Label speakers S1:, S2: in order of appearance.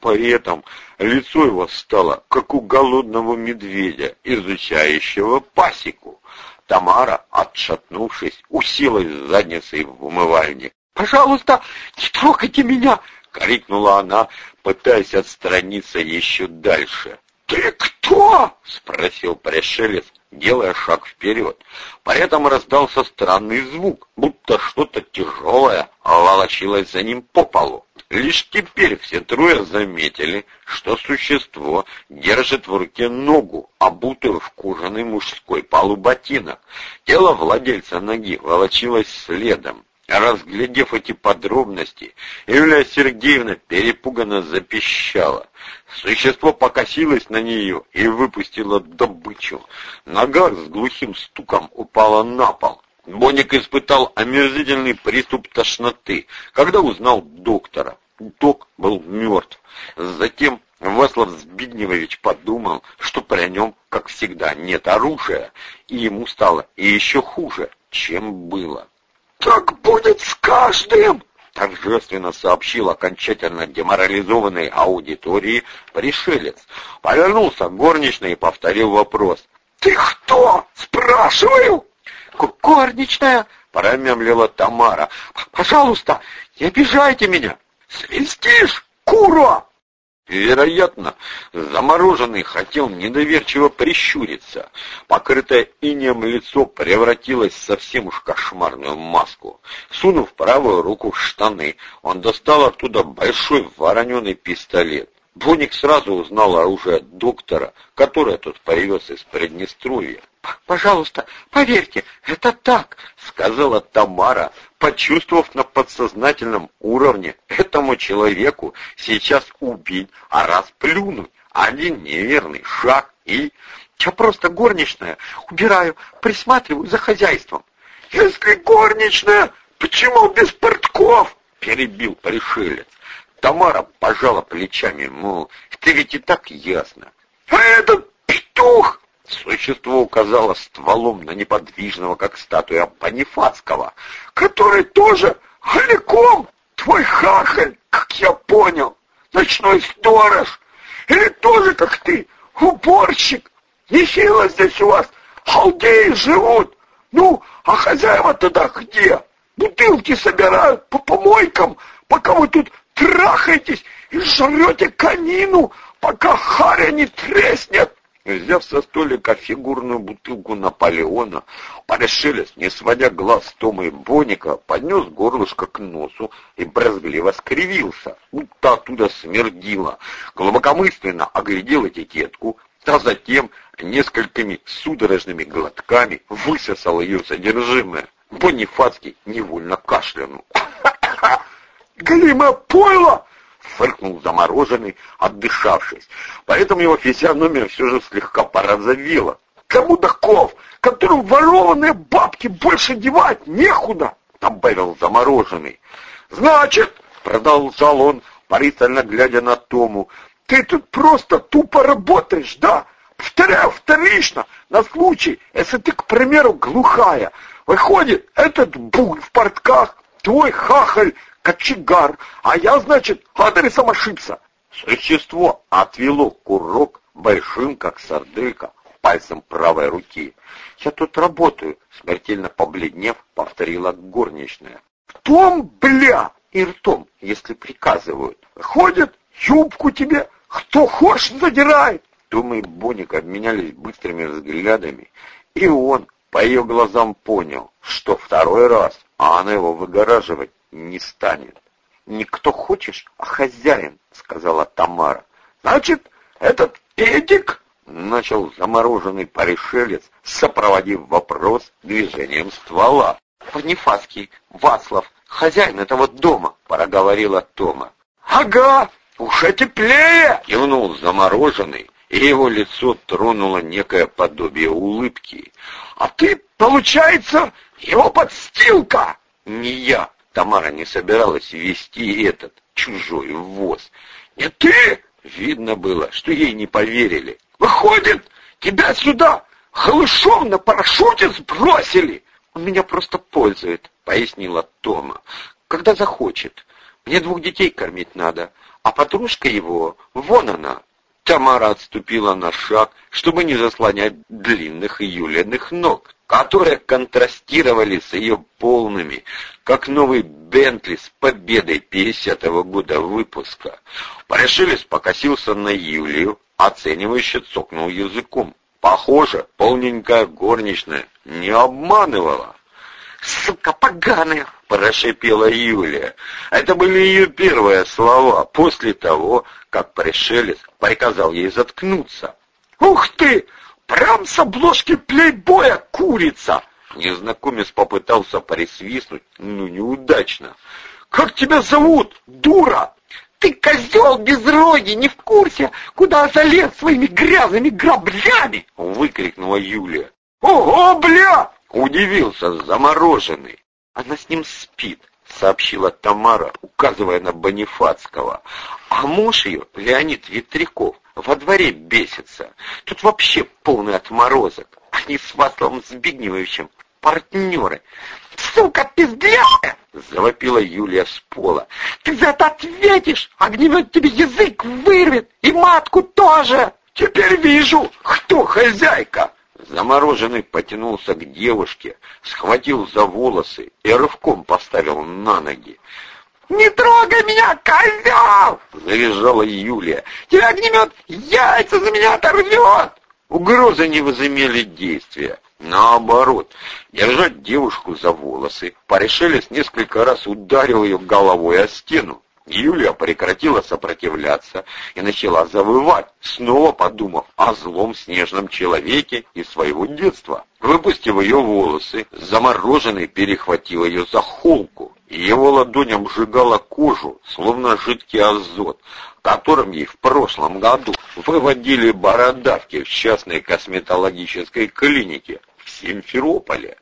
S1: При этом лицо его стало, как у голодного медведя, изучающего пасеку. Тамара, отшатнувшись, уселась задницей в умывальник. «Пожалуйста, не трогайте меня!» — крикнула она, пытаясь отстраниться еще дальше. «Ты кто?» — спросил пришелец, делая шаг вперед. При этом раздался странный звук, будто что-то тяжелое волочилось за ним по полу. Лишь теперь все трое заметили, что существо держит в руке ногу, обутую в кожаный мужской полуботинок. Тело владельца ноги волочилось следом. Разглядев эти подробности, Юлия Сергеевна перепуганно запищала. Существо покосилось на нее и выпустило добычу. Нога с глухим стуком упала на пол. Боник испытал омерзительный приступ тошноты, когда узнал доктора. Док был мертв. Затем Васлав Збигневович подумал, что при нем, как всегда, нет оружия, и ему стало еще хуже, чем было. «Так будет с каждым!» торжественно сообщил окончательно деморализованной аудитории пришелец. Повернулся к горничной и повторил вопрос. «Ты кто? Спрашиваю!» «Горничная!» — промямлила Тамара. «Пожалуйста, не обижайте меня!» «Свистишь, кура!» Вероятно, замороженный хотел недоверчиво прищуриться. Покрытое инеем лицо превратилось в совсем уж кошмарную маску. Сунув правую руку в штаны, он достал оттуда большой вороненый пистолет. Боник сразу узнал оружие доктора, которое тут привез из Приднестровья. «Пожалуйста, поверьте, это так», — сказала Тамара, почувствовав на подсознательном уровне этому человеку сейчас убить, а раз плюнуть. Один неверный шаг и... Я просто горничная, убираю, присматриваю за хозяйством. Если горничная, почему без портков? Перебил пришелец. Тамара пожала плечами, мол, ты ведь и так ясно. А этот петух Существо указало стволом на неподвижного, как статуя Панифатского, который тоже голиком твой хахаль, как я понял, ночной сторож, или тоже, как ты, уборщик. Нехило здесь у вас халдеи живут. Ну, а хозяева тогда где? Бутылки собирают по помойкам, пока вы тут трахаетесь и жрете конину, пока харя не треснет. Взяв со столика фигурную бутылку Наполеона, Паришелес, не сводя глаз с Тома и Боника, поднес горлышко к носу и брезгливо скривился, будто оттуда смердило, глубокомысленно оглядел этикетку, а затем несколькими судорожными глотками высосал ее содержимое. Бонифацкий невольно кашлянул. «Глима пойло!» Фыркнул замороженный, отдышавшись. Поэтому его физиономия все же слегка порозовела. «Кому таков, которым ворованные бабки больше девать некуда!» — добавил замороженный. «Значит, — продолжал он, пристально глядя на Тому, — ты тут просто тупо работаешь, да? Повторяю вторично, на случай, если ты, к примеру, глухая. Выходит, этот буй в портках, твой хахаль кочегар, а я, значит, адресом ошибся. Существо отвело курок большим, как сарделька, пальцем правой руки. «Я тут работаю», — смертельно побледнев, повторила горничная. «В том, бля!» и ртом, если приказывают. Ходят, юбку тебе, кто хочешь, задирает. Том и Боник обменялись быстрыми взглядами, и он по ее глазам понял, что второй раз, а она его выгораживать не станет. «Никто хочешь, а хозяин», — сказала Тамара. «Значит, этот Эдик?» — начал замороженный паришелец, сопроводив вопрос движением ствола. «Панифаский, Вацлав, хозяин этого дома», — проговорила Тома. «Ага, уже теплее!» — кивнул замороженный, и его лицо тронуло некое подобие улыбки. «А ты, получается, его подстилка!» «Не я!» Тамара не собиралась вести этот чужой ввоз. «Не ты?» Видно было, что ей не поверили. «Выходит, тебя сюда халышом на парашюте сбросили!» «Он меня просто пользует», — пояснила Тома. «Когда захочет. Мне двух детей кормить надо, а подружка его, вон она. Тамара отступила на шаг, чтобы не заслонять длинных Юлиных ног, которые контрастировали с ее полными, как новый Бентли с победой 50-го года выпуска. Парашилец покосился на Юлию, оценивающе цокнул языком. Похоже, полненькая горничная не обманывала.
S2: «Сука поганая!»
S1: — прошипела Юлия. Это были ее первые слова после того, как пришелец приказал ей заткнуться.
S2: «Ух ты! Прям с обложки плейбоя курица!»
S1: Незнакомец попытался присвистнуть, но неудачно.
S2: «Как тебя зовут, дура?» «Ты козел без роги, не в курсе, куда залез своими грязными граблями!»
S1: — выкрикнула Юлия.
S2: «Ого, бля!»
S1: — удивился замороженный.
S2: «Она с ним спит», —
S1: сообщила Тамара, указывая на Бонифацкого.
S2: «А муж ее, Леонид Ветряков, во дворе бесится. Тут вообще полный отморозок. Они с Васловым Збигневичем партнеры. «Сука пиздляя!» — завопила Юлия с пола. «Ты за это ответишь! Огнемет тебе язык вырвет! И матку тоже!»
S1: «Теперь вижу, кто хозяйка!» Замороженный потянулся к девушке, схватил за волосы и рывком поставил на ноги.
S2: «Не трогай меня, козел!»
S1: — завизжала Юлия.
S2: «Тебя огнемет яйца за меня оторвет!»
S1: Угрозы не возымели действия. Наоборот, держать девушку за волосы, Паришелес несколько раз ударил ее головой о стену. Юлия прекратила сопротивляться и начала завывать, снова подумав о злом снежном человеке из своего детства. Выпустив ее волосы, замороженный перехватил ее за холку, и его ладонь обжигала кожу, словно жидкий азот, которым ей в прошлом году выводили бородавки в частной косметологической клинике в Симферополе.